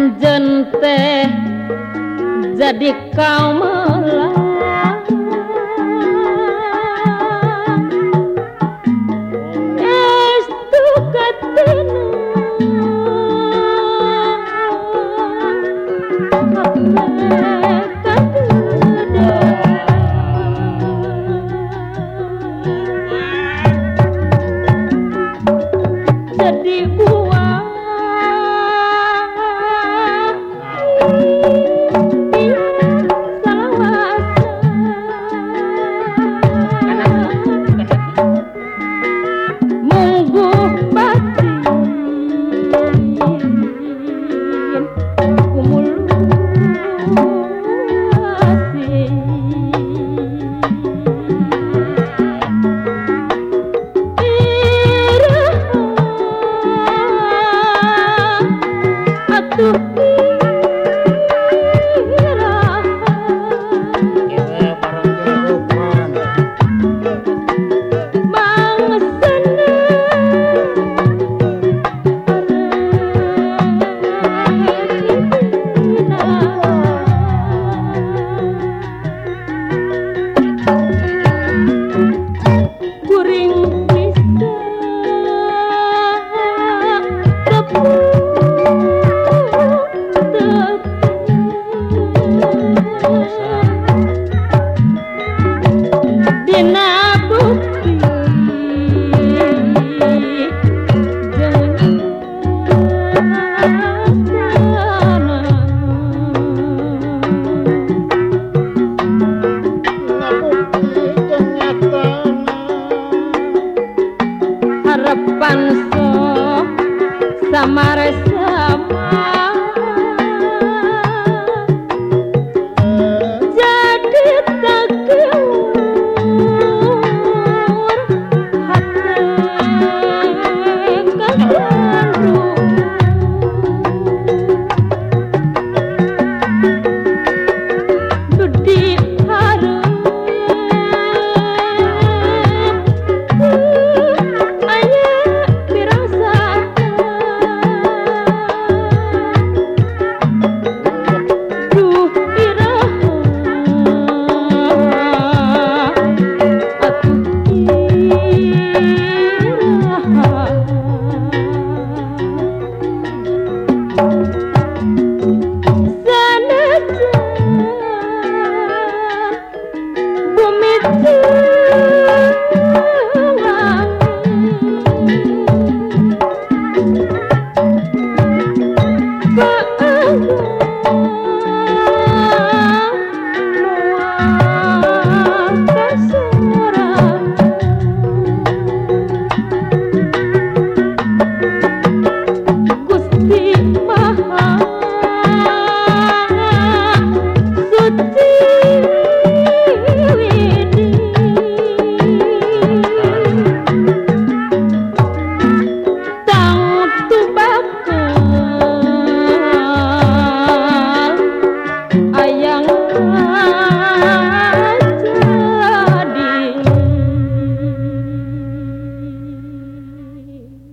anjen teh jadi kau melah depan so samar sama.